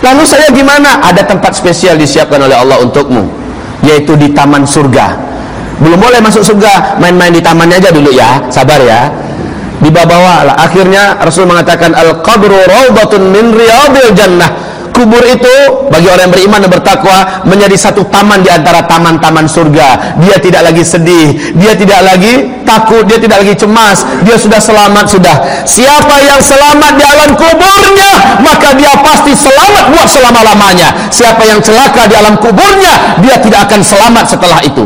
Lalu saya gimana? Ada tempat spesial disiapkan oleh Allah untukmu, yaitu di taman surga. Belum boleh masuk surga, main-main di tamannya aja dulu ya, sabar ya. Dibawa-bawa lah. Akhirnya Rasul mengatakan al-qabru rawdatun min riyadil jannah kubur itu bagi orang yang beriman dan bertakwa menjadi satu taman di antara taman-taman surga. Dia tidak lagi sedih, dia tidak lagi takut, dia tidak lagi cemas, dia sudah selamat sudah. Siapa yang selamat di alam kuburnya, maka dia pasti selamat buat selama-lamanya. Siapa yang celaka di alam kuburnya, dia tidak akan selamat setelah itu.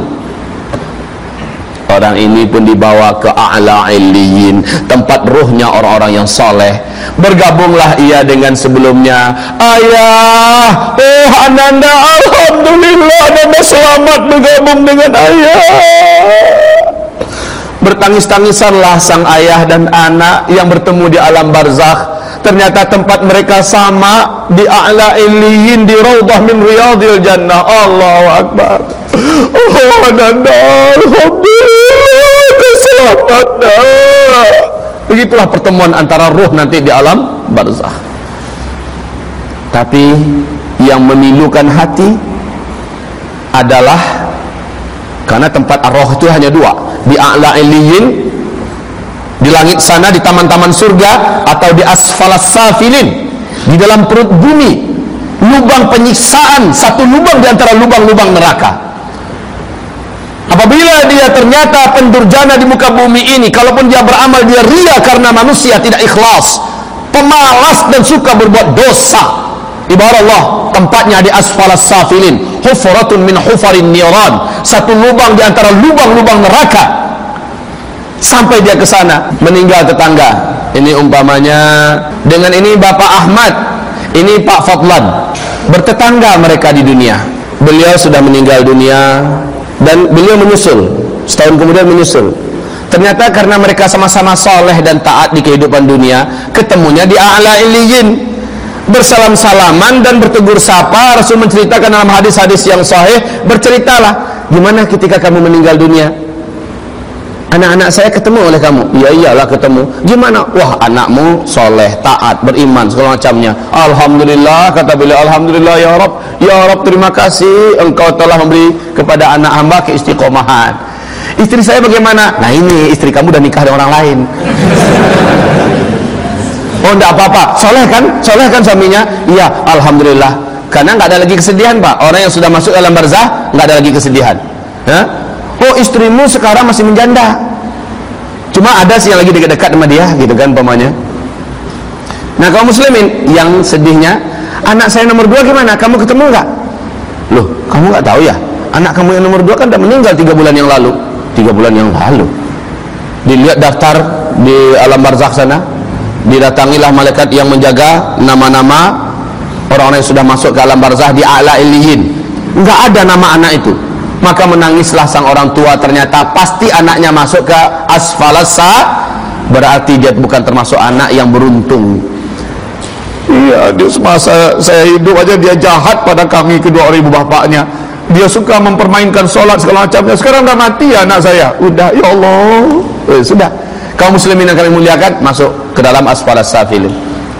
Orang ini pun dibawa ke a'la illiyin, tempat ruhnya orang-orang yang soleh. Bergabunglah ia dengan sebelumnya. Ayah, oh ananda, alhamdulillah ananda selamat bergabung dengan ayah. Bertangis-tangisanlah sang ayah dan anak yang bertemu di alam barzakh. Ternyata tempat mereka sama di a'la illiyin di raudhah min riyadil jannah. Allahu akbar. Oh ananda, alhamdulillah Begitulah pertemuan antara ruh nanti di alam barzah. Tapi yang memilukan hati adalah karena tempat roh itu hanya dua, di a'la iliyin di langit sana di taman-taman surga atau di asfalas safilin di dalam perut bumi lubang penyiksaan satu lubang di antara lubang-lubang neraka Ternyata pendurjana di muka bumi ini, kalaupun dia beramal dia ria karena manusia tidak ikhlas, pemalas dan suka berbuat dosa. Ibarat Allah, tempatnya di asfalas safilin, hufratun min hufarin niran, satu lubang di antara lubang-lubang neraka. Sampai dia ke sana, meninggal tetangga. Ini umpamanya dengan ini Bapak Ahmad, ini Pak Fadlan. Bertetangga mereka di dunia. Beliau sudah meninggal dunia, dan beliau menyusul setahun kemudian menyusul ternyata karena mereka sama-sama soleh dan taat di kehidupan dunia ketemunya di a'la iliyin bersalam-salaman dan bertegur sapa Rasul menceritakan dalam hadis-hadis yang sahih berceritalah gimana ketika kamu meninggal dunia? Anak-anak saya ketemu oleh kamu. Iya iyalah ketemu. Gimana? Wah anakmu soleh taat beriman segala macamnya. Alhamdulillah kata beliau Alhamdulillah ya Rob ya Rob terima kasih. Engkau telah memberi kepada anak hamba keistiqomahan istri saya bagaimana? Nah ini istri kamu udah nikah dengan orang lain. Oh enggak apa-apa. Soleh kan? Soleh kan suaminya? Iya Alhamdulillah. Karena nggak ada lagi kesedihan pak. Orang yang sudah masuk dalam barzah nggak ada lagi kesedihan. Hah? oh istrimu sekarang masih menjanda. Cuma ada sih yang lagi dekat-dekat sama dia gitu kan pemanya nah kaum muslimin yang sedihnya anak saya nomor dua gimana? Kamu ketemu nggak loh kamu nggak tahu ya? Anak kamu yang nomor dua kan udah meninggal tiga bulan yang lalu tiga bulan yang lalu. Dilihat daftar di alam barzakh sana didatangilah malaikat yang menjaga nama-nama orang-orang yang sudah masuk ke alam barzah di a'la iliyin nggak ada nama anak itu. Maka menangislah sang orang tua ternyata pasti anaknya masuk ke asfalasa berarti dia bukan termasuk anak yang beruntung. Iya dia semasa saya hidup aja dia jahat pada kami kedua ibu bapaknya dia suka mempermainkan sholat segala macamnya. Sekarang udah mati ya anak saya. Udah ya Allah. Eh, sudah. Kaum muslimin yang kami muliakan masuk ke dalam asfalasa filin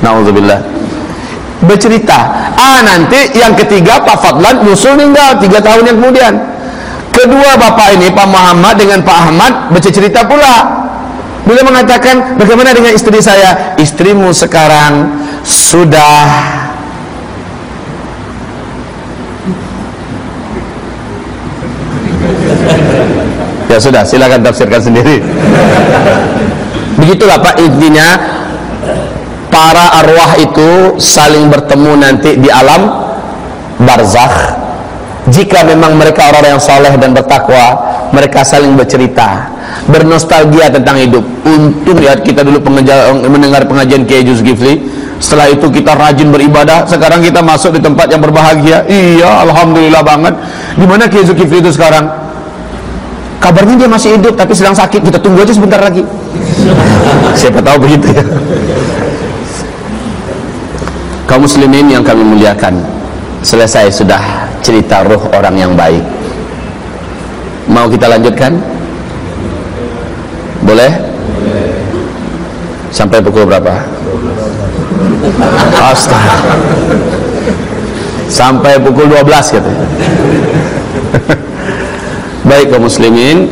na'udzubillah. Bercerita. Ah nanti yang ketiga Pak Fadlan nyusul meninggal tiga tahun yang kemudian. Kedua bapak ini Pak Muhammad dengan Pak Ahmad bercerita pula. Beliau mengatakan, bagaimana dengan istri saya? Istrimu sekarang sudah Ya sudah, silakan tafsirkan sendiri. Begitulah Pak intinya para arwah itu saling bertemu nanti di alam barzakh. Jika memang mereka orang-orang yang soleh dan bertakwa mereka saling bercerita bernostalgia tentang hidup. Untung ya kita dulu mendengar pengajian Kiai Zulkifli setelah itu kita rajin beribadah. Sekarang kita masuk di tempat yang berbahagia. Iya Alhamdulillah banget. Di mana Kiai Zulkifli itu sekarang kabarnya dia masih hidup tapi sedang sakit. Kita tunggu aja sebentar lagi. Siapa tahu begitu ya. Kaum muslimin yang kami muliakan selesai sudah cerita ruh orang yang baik. Mau kita lanjutkan? Boleh? Sampai pukul berapa? Astaga. Sampai pukul 12 kata baik kaum muslimin.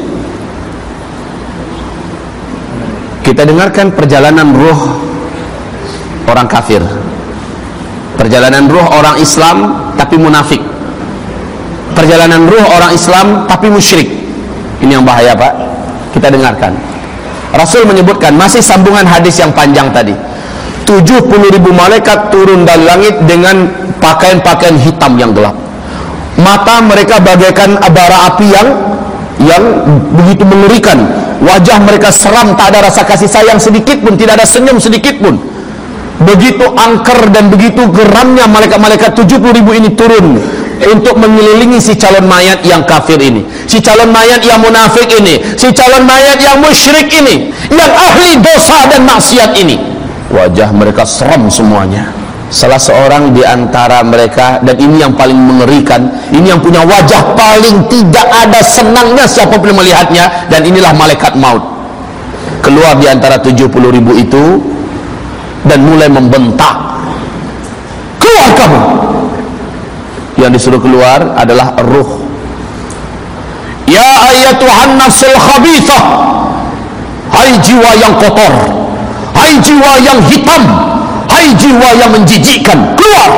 Kita dengarkan perjalanan ruh orang kafir. Perjalanan ruh orang Islam tapi munafik. Perjalanan ruh orang Islam tapi musyrik. Ini yang bahaya pak. Kita dengarkan. Rasul menyebutkan masih sambungan hadis yang panjang tadi. 70 ribu malaikat turun dari langit dengan pakaian-pakaian hitam yang gelap mata mereka bagaikan bara api yang yang begitu mengerikan. Wajah mereka seram tak ada rasa kasih sayang sedikit pun tidak ada senyum sedikit pun. Begitu angker dan begitu geramnya malaikat-malaikat 70 ribu ini turun untuk mengelilingi si calon mayat yang kafir ini. Si calon mayat yang munafik ini. Si calon mayat yang musyrik ini. Yang ahli dosa dan maksiat ini. Wajah mereka seram semuanya salah seorang di antara mereka dan ini yang paling mengerikan ini yang punya wajah paling tidak ada senangnya siapa pun melihatnya dan inilah malaikat maut. Keluar di antara 70 ribu itu dan mulai membentak keluar kamu! Yang disuruh keluar adalah ruh. Ya ayatuhan nafsul khabithah hai jiwa yang kotor hai jiwa yang hitam hai jiwa yang menjijikkan. Keluar!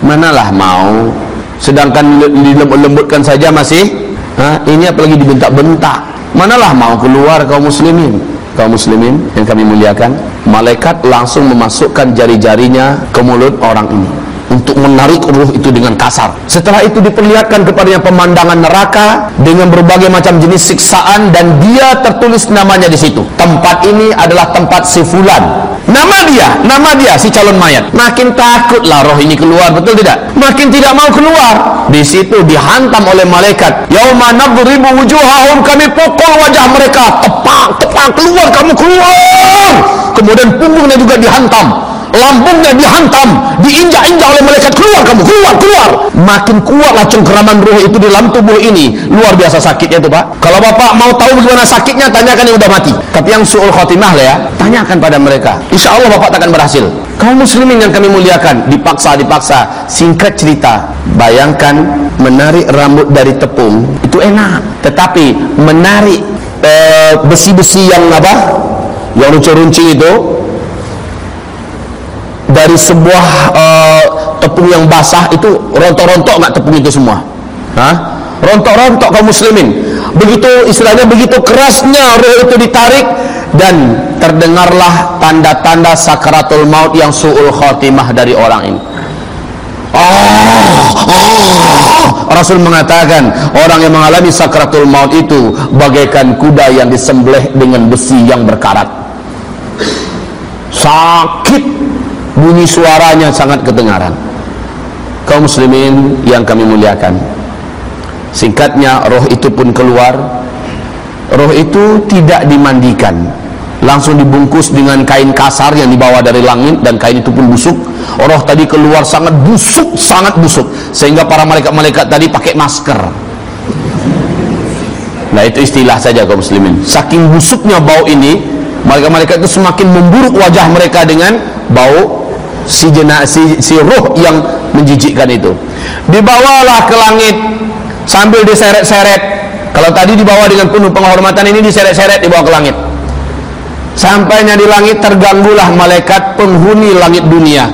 Manalah mau? Sedangkan dilembutkan saja masih? Ha? ini apalagi dibentak-bentak manalah mau keluar kaum muslimin? Kaum muslimin yang kami muliakan malaikat langsung memasukkan jari-jarinya ke mulut orang ini untuk menarik ruh itu dengan kasar. Setelah itu diperlihatkan kepadanya pemandangan neraka dengan berbagai macam jenis siksaan dan dia tertulis namanya di situ. Tempat ini adalah tempat si fulan nama dia nama dia si calon mayat. Makin takutlah roh ini keluar betul tidak? Makin tidak mau keluar. Di situ dihantam oleh malaikat. Yauma nadribu wujuhahum kami pukul wajah mereka. Tepak tepak keluar kamu keluar. Kemudian punggungnya juga dihantam. Lambungnya dihantam. Malaikat keluar keluar. Makin kuatlah cengkeraman roh itu di dalam tubuh ini. Luar biasa sakitnya itu pak. Kalau bapak mau tahu bagaimana sakitnya tanyakan yang udah mati. Tapi yang su'ul khotimah lah ya tanyakan pada mereka. Insya Allah bapak takkan berhasil. Kaum muslimin yang kami muliakan dipaksa dipaksa. Singkat cerita bayangkan menarik rambut dari tepung itu enak. Tetapi menarik eh, besi-besi uh, yang apa? Yang runcing-runcing itu dari sebuah uh, tepung yang basah itu rontok-rontok nggak tepung itu semua? Rontok-rontok kaum muslimin. Begitu istilahnya begitu kerasnya roh itu ditarik dan terdengarlah tanda-tanda sakaratul maut yang su'ul khotimah dari orang ini. Oh, oh, Rasul mengatakan orang yang mengalami sakaratul maut itu bagaikan kuda yang disembelih dengan besi yang berkarat. Sakit bunyi suaranya sangat kedengaran. Kaum muslimin yang kami muliakan singkatnya roh itu pun keluar. Roh itu tidak dimandikan langsung dibungkus dengan kain kasar yang dibawa dari langit dan kain itu pun busuk. Roh tadi keluar sangat busuk sangat busuk sehingga para malaikat-malaikat tadi pakai masker. Nah itu istilah saja kaum muslimin. Saking busuknya bau ini malaikat-malaikat itu semakin memburuk wajah mereka dengan bau si jenazah si, si ruh yang menjijikkan itu. Dibawalah ke langit sambil diseret-seret. Kalau tadi dibawa dengan penuh penghormatan ini diseret-seret dibawa ke langit. Sampainya di langit terganggulah malaikat penghuni langit dunia.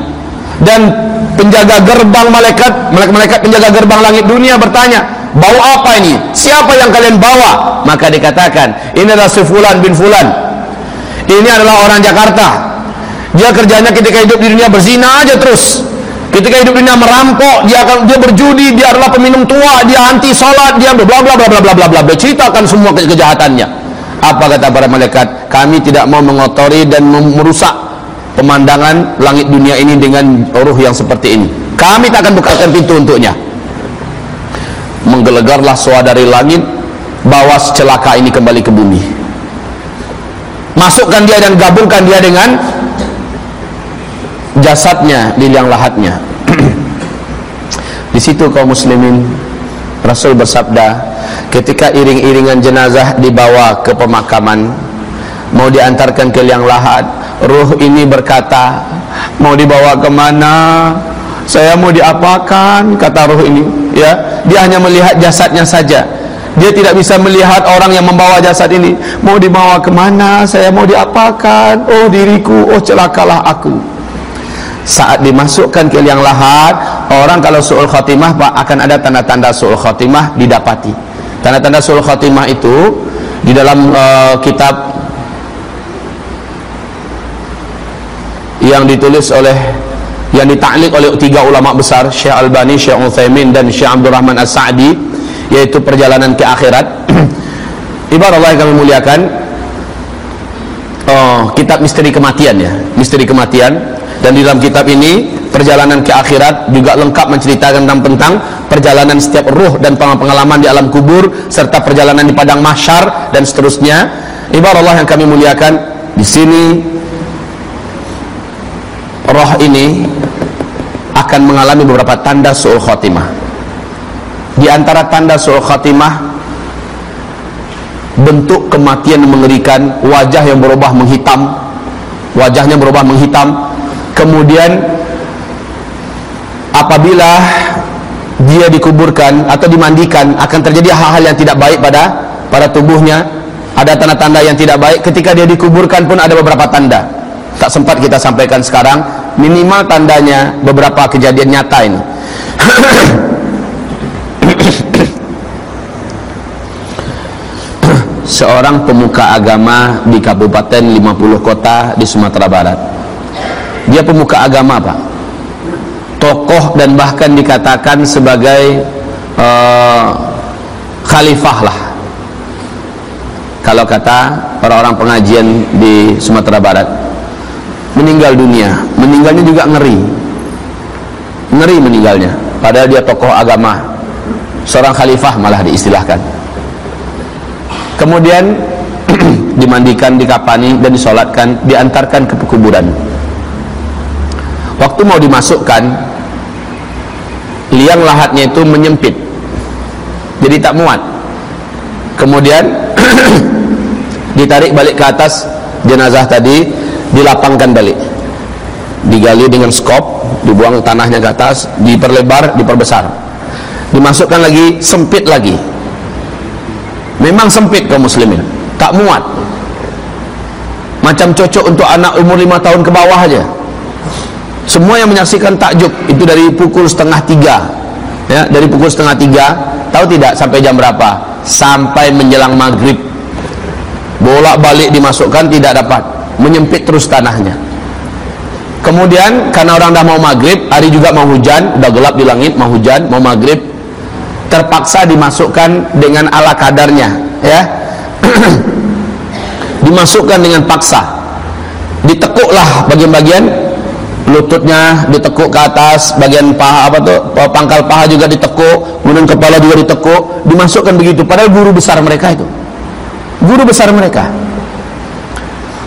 Dan penjaga gerbang malaikat malaikat penjaga gerbang langit dunia bertanya bawa apa ini? Siapa yang kalian bawa? Maka dikatakan ini adalah si fulan bin fulan. Ini adalah orang Jakarta dia kerjanya ketika hidup di dunia berzina aja terus. Ketika hidup di dunia merampok dia akan dia berjudi dia adalah peminum tua dia anti salat dia bla bla bla bla bla bla bla ceritakan semua kejahatannya. Apa kata para malaikat? Kami tidak mau mengotori dan merusak pemandangan langit dunia ini dengan ruh yang seperti ini. Kami tak akan bukakan pintu untuknya. Menggelegarlah suara dari langit bawa celaka ini kembali ke bumi. Masukkan dia dan gabungkan dia dengan jasadnya di liang lahatnya. Di situ kaum muslimin Rasul bersabda ketika iring-iringan jenazah dibawa ke pemakaman mau diantarkan ke liang lahat ruh ini berkata mau dibawa ke mana? Saya mau diapakan? kata roh ini ya. Dia hanya melihat jasadnya saja. Dia tidak bisa melihat orang yang membawa jasad ini. Mau dibawa ke mana saya mau diapakan? Oh diriku oh celakalah aku saat dimasukkan ke liang lahat orang kalau su'ul khatimah akan ada tanda-tanda su'ul khatimah didapati. Tanda-tanda su'ul khatimah itu di dalam uh, kitab yang ditulis oleh yang ditaklik oleh tiga ulama besar Syekh Albani, Syekh Uthaymin dan Syekh Abdul Rahman As-Sa'di yaitu perjalanan ke akhirat. Ibarat Allah yang kami muliakan oh, kitab misteri kematian ya. Misteri kematian. Dan di dalam kitab ini perjalanan ke akhirat juga lengkap menceritakan tentang, tentang perjalanan setiap ruh dan pengalaman di alam kubur serta perjalanan di padang mahsyar dan seterusnya. Ibarat Allah yang kami muliakan di sini roh ini akan mengalami beberapa tanda su'ul khatimah. Di antara tanda su'ul khatimah bentuk kematian yang mengerikan wajah yang berubah menghitam. Wajahnya berubah menghitam. Kemudian apabila dia dikuburkan atau dimandikan akan terjadi hal-hal yang tidak baik pada pada tubuhnya. Ada tanda-tanda yang tidak baik. Ketika dia dikuburkan pun ada beberapa tanda. Tak sempat kita sampaikan sekarang. Minimal tandanya beberapa kejadian nyata ini seorang pemuka agama di kabupaten 50 kota di Sumatera Barat. Dia pemuka agama Pak. Tokoh dan bahkan dikatakan sebagai uh, khalifah lah. Kalau kata orang-orang pengajian di Sumatera Barat meninggal dunia. Meninggalnya juga ngeri. Ngeri meninggalnya. Padahal dia tokoh agama. Seorang khalifah malah diistilahkan kemudian dimandikan, dikapani dan disolatkan diantarkan ke pekuburan. Waktu mau dimasukkan liang lahatnya itu menyempit. Jadi tak muat. Kemudian ditarik balik ke atas jenazah tadi dilapangkan balik. Digali dengan skop dibuang tanahnya ke atas diperlebar diperbesar. Dimasukkan lagi sempit lagi memang sempit kaum muslimin. Tak muat. Macam cocok untuk anak umur lima tahun ke bawah aja. Semua yang menyaksikan takjub itu dari pukul setengah tiga. Ya dari pukul setengah tiga tahu tidak sampai jam berapa? Sampai menjelang maghrib. Bolak balik dimasukkan tidak dapat. Menyempit terus tanahnya. Kemudian karena orang dah mau maghrib hari juga mau hujan udah gelap di langit mau hujan mau maghrib terpaksa dimasukkan dengan ala kadarnya ya. Dimasukkan dengan paksa. Ditekuklah bagian-bagian lututnya ditekuk ke atas bagian paha apa tuh pangkal paha juga ditekuk kemudian kepala juga ditekuk dimasukkan begitu. Padahal guru besar mereka itu. Guru besar mereka.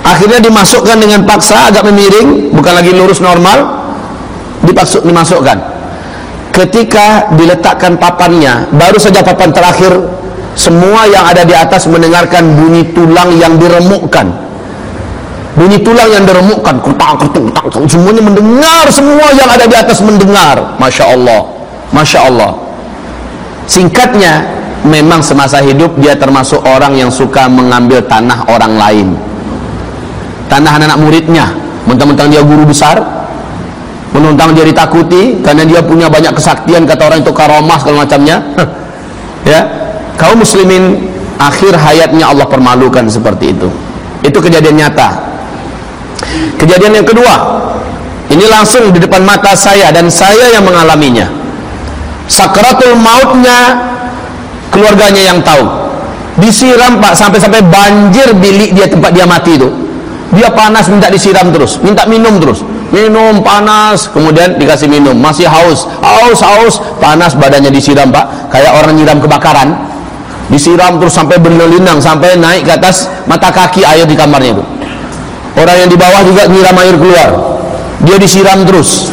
Akhirnya dimasukkan dengan paksa agak memiring bukan lagi lurus normal dipasuk, dimasukkan ketika diletakkan papannya baru saja papan terakhir semua yang ada di atas mendengarkan bunyi tulang yang diremukkan. Bunyi tulang yang diremukkan kertang kertung kertang semuanya mendengar semua yang ada di atas mendengar. Masya Allah Masya Allah. Singkatnya memang semasa hidup dia termasuk orang yang suka mengambil tanah orang lain. Tanah anak-anak muridnya. Mentang-mentang dia guru besar mentang dia ditakuti karena dia punya banyak kesaktian kata orang itu karomah segala macamnya. Ya. Kaum muslimin akhir hayatnya Allah permalukan seperti itu. Itu kejadian nyata. Kejadian yang kedua ini langsung di depan mata saya dan saya yang mengalaminya. Sakratul mautnya keluarganya yang tahu. Disiram pak sampai-sampai banjir bilik dia tempat dia mati itu. Dia panas minta disiram terus minta minum terus minum panas kemudian dikasih minum. Masih haus. Haus haus. Panas badannya disiram pak. Kayak orang nyiram kebakaran. Disiram terus sampai berlinang sampai naik ke atas mata kaki air di kamarnya itu. Orang yang di bawah juga nyiram air keluar. Dia disiram terus.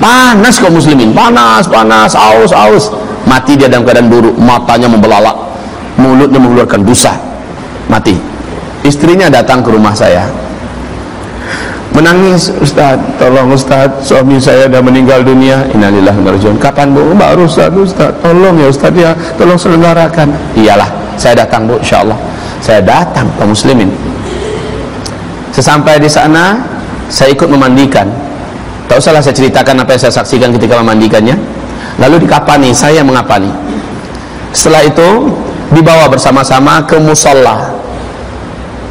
Panas kaum muslimin. Panas panas haus haus. Mati dia dalam keadaan buruk. Matanya membelalak. Mulutnya mengeluarkan busa mati. Istrinya datang ke rumah saya menangis Ustaz tolong Ustaz suami saya dah meninggal dunia. Innalillah wa kapan bu? Baru Ustaz Ustaz tolong ya Ustaz ya tolong selenggarakan. Iyalah saya datang bu insyaAllah. Saya datang kaum muslimin. Sesampai di sana saya ikut memandikan. Tak usahlah saya ceritakan apa yang saya saksikan ketika memandikannya. Lalu dikapani saya mengapani. Setelah itu dibawa bersama-sama ke musola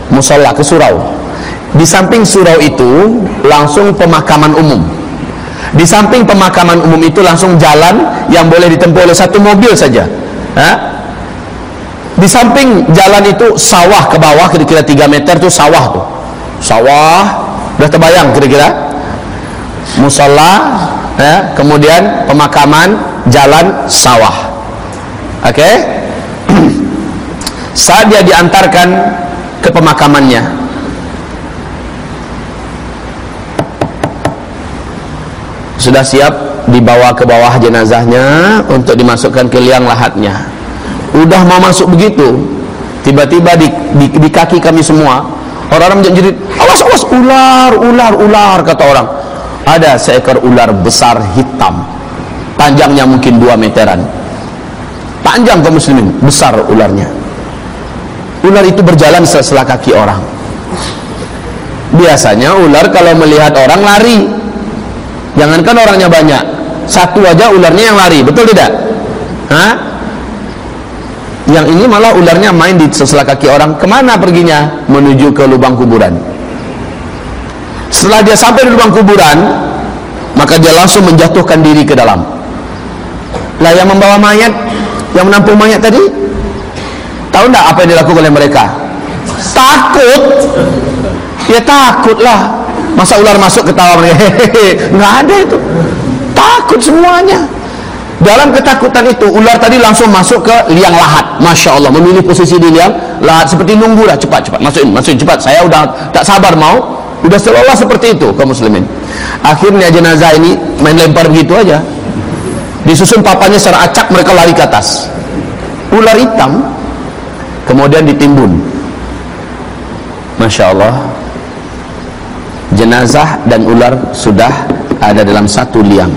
musola ke surau di samping surau itu langsung pemakaman umum. Di samping pemakaman umum itu langsung jalan yang boleh ditempuh oleh satu mobil saja. Ha? di samping jalan itu sawah ke bawah kira-kira 3 meter itu sawah tuh. Sawah udah terbayang kira-kira? Musola ya, kemudian pemakaman jalan sawah. Oke? Okay? saat dia diantarkan ke pemakamannya sudah siap dibawa ke bawah jenazahnya untuk dimasukkan ke liang lahatnya. Udah mau masuk begitu tiba-tiba di, di, di kaki kami semua orang-orang menjerit awas awas ular ular ular kata orang. Ada seekor ular besar hitam panjangnya mungkin 2 meteran. Panjang kaum muslimin besar ularnya. Ular itu berjalan setelah kaki orang. Biasanya ular kalau melihat orang lari jangankan orangnya banyak satu aja ularnya yang lari betul tidak? Hah? yang ini malah ularnya main di sebelah kaki orang ke mana perginya? Menuju ke lubang kuburan. Setelah dia sampai di lubang kuburan maka dia langsung menjatuhkan diri ke dalam. Lah yang membawa mayat yang menampung mayat tadi? Tahu tidak apa yang dilakukan oleh mereka? Takut. Ya takutlah masa ular masuk ketawa nggak ada itu. Takut semuanya. Dalam ketakutan itu ular tadi langsung masuk ke liang lahat. Masya Allah memilih posisi di liang lahat. Seperti nunggu lah cepat cepat. Masukin masukin cepat. Saya udah tak sabar mau. Udah seolah seperti itu kaum muslimin. Akhirnya jenazah ini main lempar begitu aja. Disusun papanya secara acak mereka lari ke atas. Ular hitam kemudian ditimbun. Masya Allah jenazah dan ular sudah ada dalam satu liang.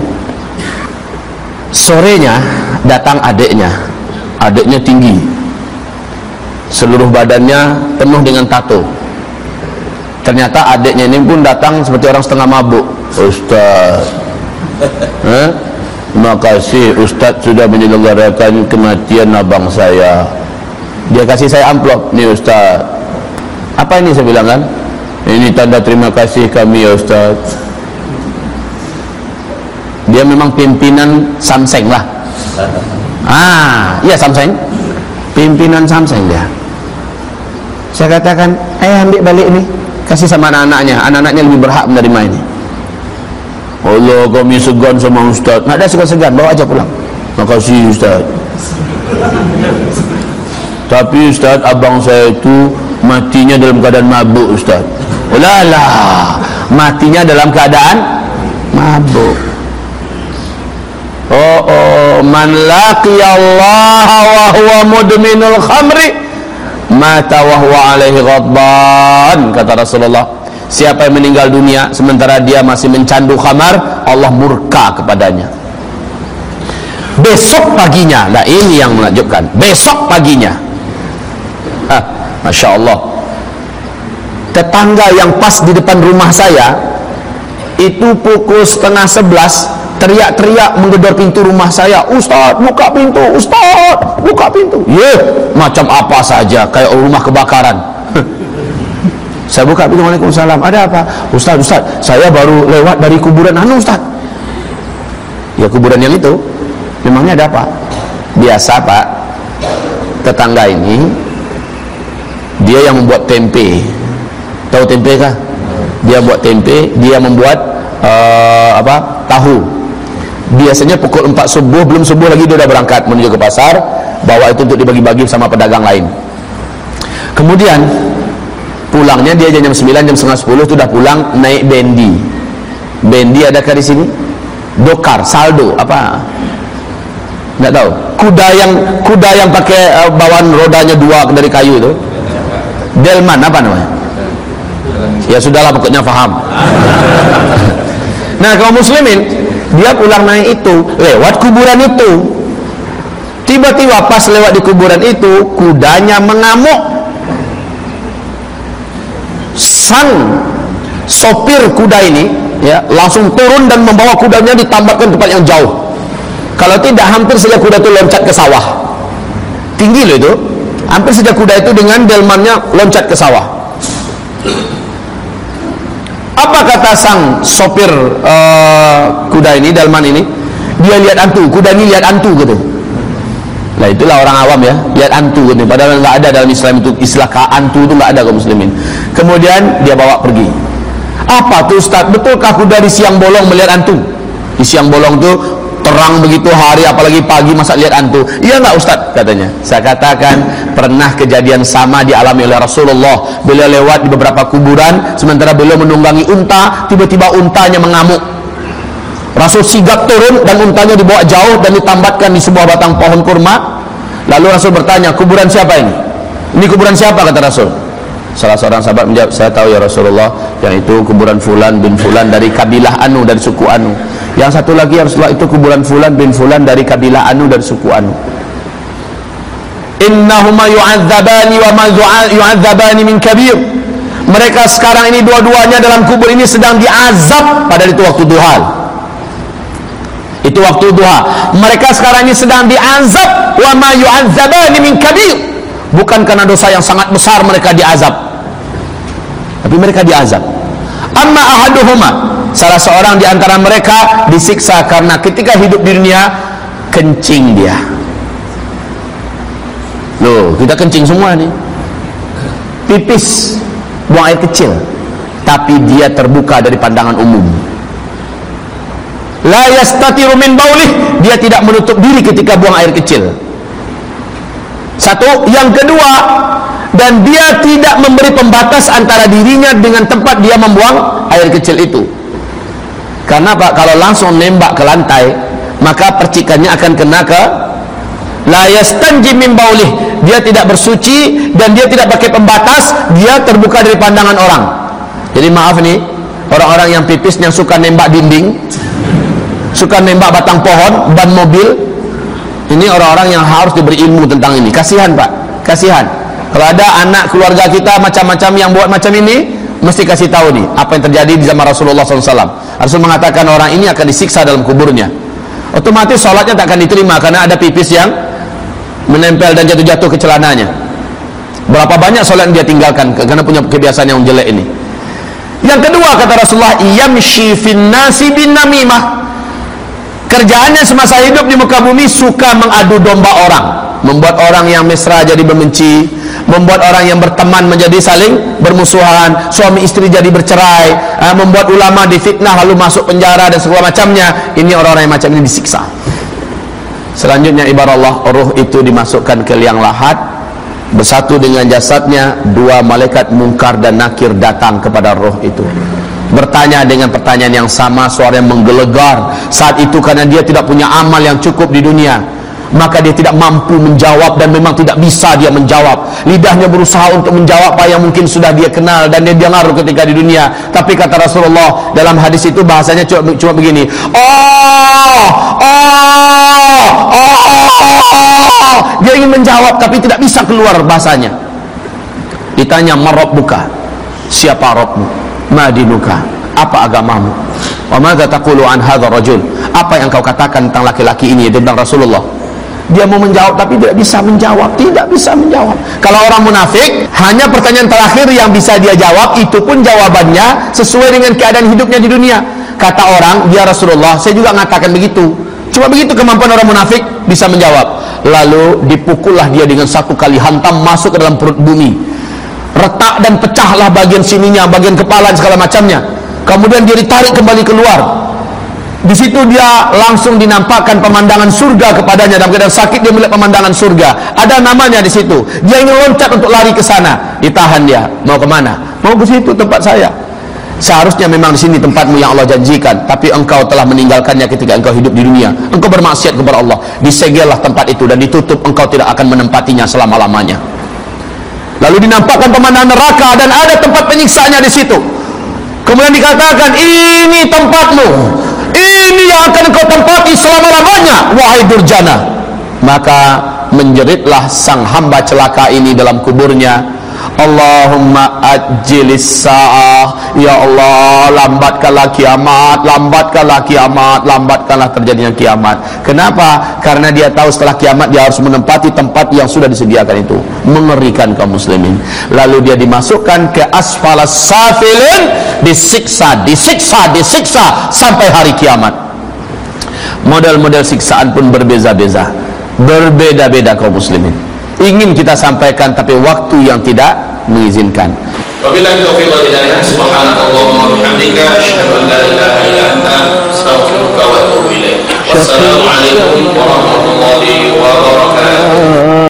Sorenya datang adiknya. Adiknya tinggi. Seluruh badannya penuh dengan tato. Ternyata adiknya ini pun datang seperti orang setengah mabuk. Ustaz. Eh? terima kasih. Ustaz sudah menyelenggarakan kematian abang saya. Dia kasih saya amplop. Nih Ustaz. Apa ini saya bilang kan ini tanda terima kasih kami ya Ustaz. Dia memang pimpinan Samseng lah. Ah iya Samseng. Pimpinan Samseng dia. Saya katakan eh ambil balik ini kasih sama anak-anaknya. Anak-anaknya lebih berhak menerima ini. Allah kami segan sama Ustaz. Nak ada segan-segan bawa aja pulang. Makasih Ustaz. Tapi Ustaz abang saya itu matinya dalam keadaan mabuk Ustaz Ulala matinya dalam keadaan mabuk. Oh, oh man Allah wa huwa mudminul khamri mata wa huwa alaihi ghadban kata Rasulullah. Siapa yang meninggal dunia sementara dia masih mencandu khamar, Allah murka kepadanya. Besok paginya, nah ini yang menakjubkan. Besok paginya. Hah, Masya Allah tetangga yang pas di depan rumah saya itu pukul setengah sebelas teriak-teriak menggedor pintu rumah saya Ustaz buka pintu Ustaz buka pintu. Ye yeah, macam apa saja kayak rumah kebakaran. Saya buka pintu Waalaikumsalam. Ada apa? Ustaz Ustaz saya baru lewat dari kuburan. Anu Ustaz? Ya kuburan yang itu. Memangnya ada apa? Biasa Pak. Tetangga ini dia yang membuat tempe tahu tempe kah? Dia buat tempe dia membuat uh, apa? Tahu. Biasanya pukul 4 subuh belum subuh lagi dia sudah berangkat menuju ke pasar bawa itu untuk dibagi-bagi sama pedagang lain. Kemudian pulangnya dia jam 9 jam setengah 10 itu pulang naik bendi bendi adakah di sini? Dokar saldo apa? Tidak tahu. Kuda yang kuda yang pakai uh, bawaan rodanya dua dari kayu itu. Delman apa namanya Ya sudahlah pokoknya faham. Nah kaum muslimin dia pulang naik itu lewat kuburan itu. Tiba-tiba pas lewat di kuburan itu kudanya mengamuk. Sang sopir kuda ini ya langsung turun dan membawa kudanya ditambahkan tempat yang jauh. Kalau tidak hampir saja kuda itu loncat ke sawah. Tinggi loh itu. Hampir saja kuda itu dengan delmannya loncat ke sawah. Apa kata sang sopir uh, kuda ini, delman ini? Dia lihat antu, kuda ini lihat antu gitu. Nah itulah orang awam ya, lihat antu gitu. Padahal nggak ada dalam Islam itu istilah antu itu nggak ada kaum muslimin. Kemudian dia bawa pergi. Apa tuh Ustaz? Betulkah kuda di siang bolong melihat antu? Di siang bolong tuh terang begitu hari apalagi pagi masa lihat antu iya enggak Ustaz? Katanya. Saya katakan pernah kejadian sama dialami oleh Rasulullah. Beliau lewat di beberapa kuburan sementara beliau menunggangi unta tiba-tiba untanya mengamuk. Rasul sigap turun dan untanya dibawa jauh dan ditambatkan di sebuah batang pohon kurma. Lalu Rasul bertanya kuburan siapa ini? Ini kuburan siapa? kata Rasul. Salah seorang sahabat menjawab, saya tahu ya Rasulullah, yang itu kuburan Fulan bin Fulan dari kabilah Anu dari suku Anu. Yang satu lagi ya Rasulullah itu kuburan Fulan bin Fulan dari kabilah Anu dari suku Anu. Innahuma yu'adzabani wa ma yu'adzabani min kabir. Mereka sekarang ini dua-duanya dalam kubur ini sedang diazab pada itu waktu duha. Itu waktu duha. Mereka sekarang ini sedang diazab wa ma yu'adzabani min kabir bukan karena dosa yang sangat besar mereka diazab tapi mereka diazab amma ahaduhuma salah seorang di antara mereka disiksa karena ketika hidup di dunia kencing dia. Loh kita kencing semua nih. Pipis buang air kecil. Tapi dia terbuka dari pandangan umum. La yastatiru min baulih dia tidak menutup diri ketika buang air kecil. Satu, yang kedua, dan dia tidak memberi pembatas antara dirinya dengan tempat dia membuang air kecil itu. Karena Pak, kalau langsung nembak ke lantai, maka percikannya akan kena ke la yastanji baulih. Dia tidak bersuci dan dia tidak pakai pembatas, dia terbuka dari pandangan orang. Jadi maaf nih, orang-orang yang pipis yang suka nembak dinding, suka nembak batang pohon, ban mobil, ini orang-orang yang harus diberi ilmu tentang ini. Kasihan Pak, kasihan. Kalau ada anak keluarga kita macam-macam yang buat macam ini, mesti kasih tahu nih apa yang terjadi di zaman Rasulullah SAW. Rasul mengatakan orang ini akan disiksa dalam kuburnya. Otomatis sholatnya tak akan diterima karena ada pipis yang menempel dan jatuh-jatuh ke celananya. Berapa banyak sholat yang dia tinggalkan karena punya kebiasaan yang jelek ini. Yang kedua kata Rasulullah, yamshi fin nasi bin namimah kerjaannya semasa hidup di muka bumi suka mengadu domba orang membuat orang yang mesra jadi membenci membuat orang yang berteman menjadi saling bermusuhan suami istri jadi bercerai eh, membuat ulama difitnah lalu masuk penjara dan segala macamnya. Ini orang-orang yang macam ini disiksa. Selanjutnya ibarat Allah ruh itu dimasukkan ke liang lahat bersatu dengan jasadnya dua malaikat mungkar dan nakir datang kepada roh itu. Bertanya dengan pertanyaan yang sama suara yang menggelegar. Saat itu karena dia tidak punya amal yang cukup di dunia maka dia tidak mampu menjawab dan memang tidak bisa dia menjawab. Lidahnya berusaha untuk menjawab apa yang mungkin sudah dia kenal dan dia dengar ketika di dunia. Tapi kata Rasulullah dalam hadis itu bahasanya cuma, cuma begini. Oh oh oh oh. Dia ingin menjawab tapi tidak bisa keluar bahasanya. Ditanya marab buka siapa Robmu madinuka apa agamamu? Wa madza taqulu an hadzal rajul? Apa yang kau katakan tentang laki-laki ini? Tentang Rasulullah dia mau menjawab tapi tidak bisa menjawab tidak bisa menjawab. Kalau orang munafik hanya pertanyaan terakhir yang bisa dia jawab itu pun jawabannya sesuai dengan keadaan hidupnya di dunia. Kata orang dia Rasulullah saya juga mengatakan begitu. Cuma begitu kemampuan orang munafik bisa menjawab. Lalu dipukullah dia dengan satu kali hantam masuk ke dalam perut bumi. Retak dan pecahlah bagian sininya, bagian kepala dan segala macamnya. Kemudian dia ditarik kembali keluar. Di situ dia langsung dinampakkan pemandangan surga kepadanya dalam keadaan sakit dia melihat pemandangan surga. Ada namanya di situ. Dia ingin loncat untuk lari ke sana. Ditahan dia. Mau ke mana? Mau ke situ tempat saya. Seharusnya memang di sini tempatmu yang Allah janjikan, tapi engkau telah meninggalkannya ketika engkau hidup di dunia. Engkau bermaksiat kepada Allah. Disegellah tempat itu dan ditutup. Engkau tidak akan menempatinya selama-lamanya. lalu dinampakkan pemandangan neraka dan ada tempat penyiksaannya di situ kemudian dikatakan ini tempatmu ini yang akan kau tempati selama-lamanya wahai durjana. Maka menjeritlah sang hamba celaka ini dalam kuburnya Allahumma ajjilis sa'ah. Ya Allah lambatkanlah kiamat lambatkanlah kiamat lambatkanlah terjadinya kiamat. Kenapa? karena dia tahu setelah kiamat dia harus menempati tempat yang sudah disediakan itu. Mengerikan kaum muslimin. Lalu dia dimasukkan ke asfalas safilin disiksa disiksa disiksa sampai hari kiamat. Model-model siksaan pun berbeza-beza. Berbeda-beda kaum muslimin ingin kita sampaikan tapi waktu yang tidak mengizinkan Wabillahi taufiq wal hidayah. Subhanakallahumma wa bihamdika asyhadu an la ilaha illa anta astaghfiruka wa atubu ilaik. Wassalamu warahmatullahi wabarakatuh.